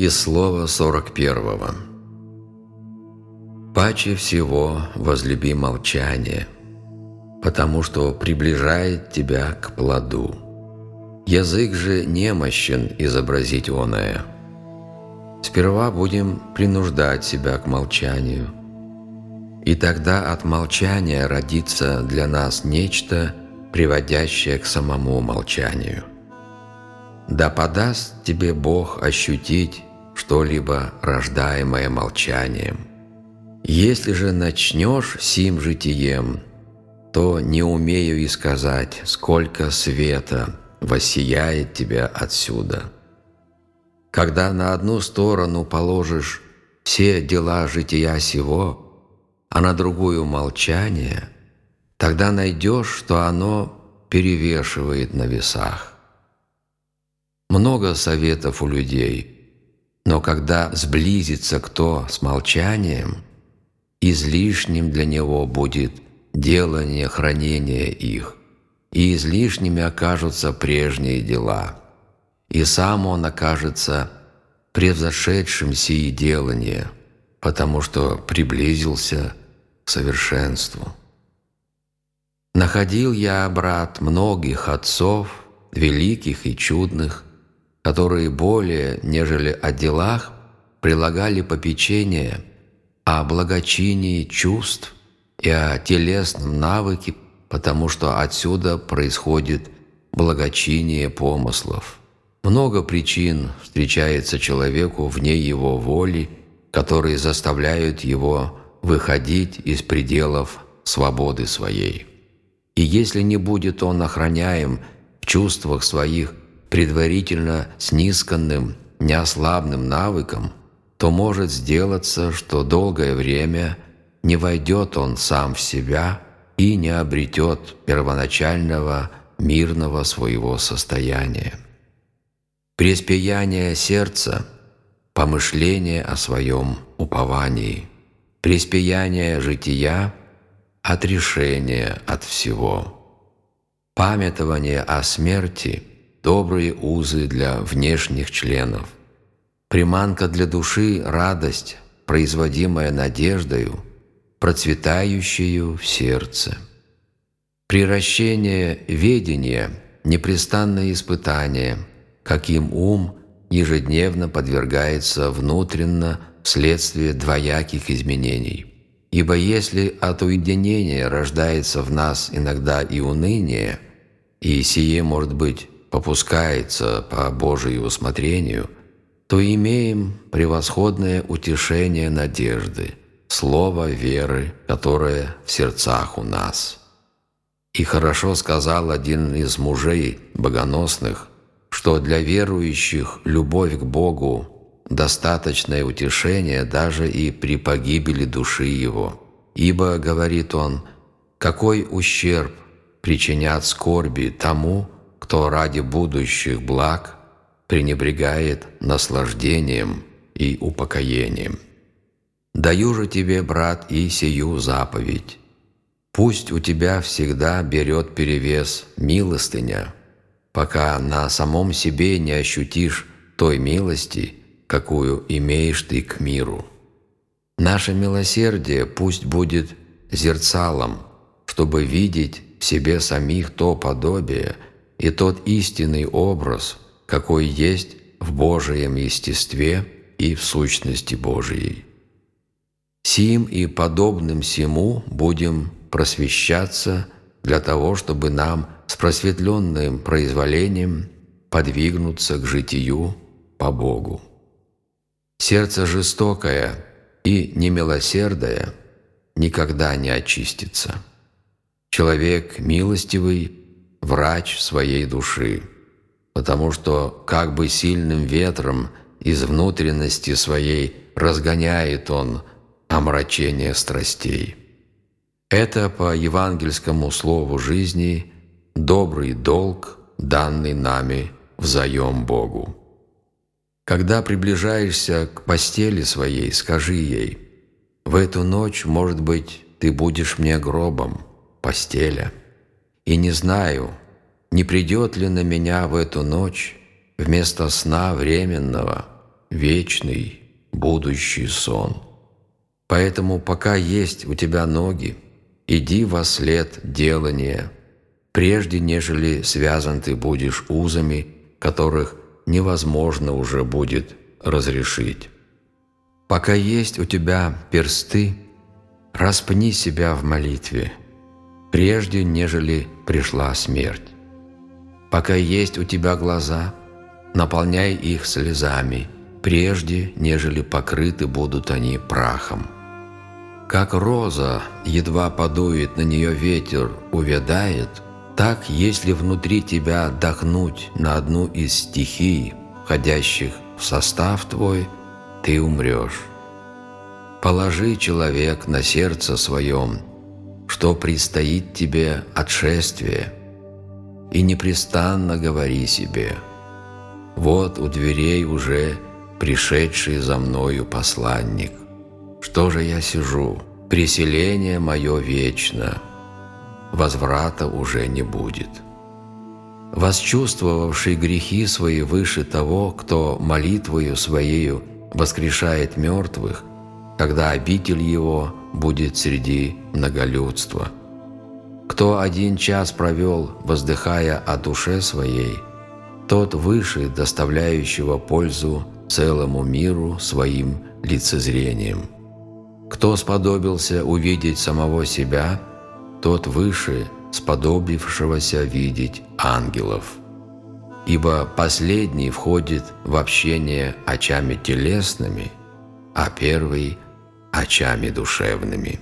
Из слова 41. «Паче всего возлюби молчание, потому что приближает тебя к плоду. Язык же немощен изобразить оное. Сперва будем принуждать себя к молчанию, и тогда от молчания родится для нас нечто, приводящее к самому молчанию. Да подаст тебе Бог ощутить что-либо, рождаемое молчанием. Если же начнешь сим житием, то не умею и сказать, сколько света воссияет тебя отсюда. Когда на одну сторону положишь все дела жития сего, а на другую молчание, тогда найдешь, что оно перевешивает на весах. Много советов у людей, но когда сблизится кто с молчанием, излишним для него будет делание хранения их, и излишними окажутся прежние дела, и сам он окажется превзошедшим сии делания, потому что приблизился к совершенству. Находил я, брат, многих отцов, великих и чудных, которые более, нежели о делах, прилагали попечение о благочинии чувств и о телесном навыке, потому что отсюда происходит благочиние помыслов. Много причин встречается человеку вне его воли, которые заставляют его выходить из пределов свободы своей. И если не будет он охраняем в чувствах своих предварительно снисканным, неослабным навыком, то может сделаться, что долгое время не войдет он сам в себя и не обретет первоначального мирного своего состояния. Преспияние сердца – помышление о своем уповании – преспияние жития, отрешение от всего. Памятование о смерти – добрые узы для внешних членов. Приманка для души – радость, производимая надеждою, процветающую в сердце. Приращение ведения – непрестанное испытание, каким ум ежедневно подвергается внутренно вследствие двояких изменений. Ибо если от уединения рождается в нас иногда и уныние, и сие, может быть, попускается по Божию усмотрению, то имеем превосходное утешение надежды, слово веры, которое в сердцах у нас. И хорошо сказал один из мужей богоносных, что для верующих любовь к Богу достаточное утешение даже и при погибели души его. Ибо, говорит он, какой ущерб причинят скорби тому, кто ради будущих благ пренебрегает наслаждением и упокоением. Даю же тебе, брат, и сию заповедь. Пусть у тебя всегда берет перевес милостыня, пока на самом себе не ощутишь той милости, какую имеешь ты к миру. Наше милосердие пусть будет зерцалом, чтобы видеть в себе самих то подобие и тот истинный образ, какой есть в Божием естестве и в сущности Божией. Сим и подобным сему будем просвещаться для того, чтобы нам с просветленным произволением подвигнуться к житию по Богу. Сердце жестокое и немилосердое никогда не очистится. Человек милостивый – врач своей души, потому что как бы сильным ветром из внутренности своей разгоняет он омрачение страстей. Это по евангельскому слову жизни добрый долг, данный нами взаем Богу. Когда приближаешься к постели своей, скажи ей, «В эту ночь, может быть, ты будешь мне гробом, постеля, и не знаю, не придет ли на меня в эту ночь вместо сна временного вечный, будущий сон. Поэтому пока есть у тебя ноги, иди во след делания, прежде нежели связан ты будешь узами, которых невозможно уже будет разрешить. Пока есть у тебя персты, распни себя в молитве, прежде нежели пришла смерть. Пока есть у тебя глаза, наполняй их слезами, прежде нежели покрыты будут они прахом. Как роза, едва подует на нее ветер, увядает, так, если внутри тебя отдохнуть на одну из стихий, входящих в состав твой, ты умрешь. Положи, человек, на сердце своем, что предстоит тебе отшествие, и непрестанно говори себе, «Вот у дверей уже пришедший за мною посланник». Что же я сижу? Преселение мое вечно. Возврата уже не будет. Восчувствовавший грехи свои выше того, кто молитвою своею воскрешает мертвых, когда обитель его будет среди многолюдства. Кто один час провел, воздыхая о душе своей, тот выше доставляющего пользу целому миру своим лицезрением. Кто сподобился увидеть самого себя, тот выше сподобившегося видеть ангелов. Ибо последний входит в общение очами телесными, а первый – очами душевными.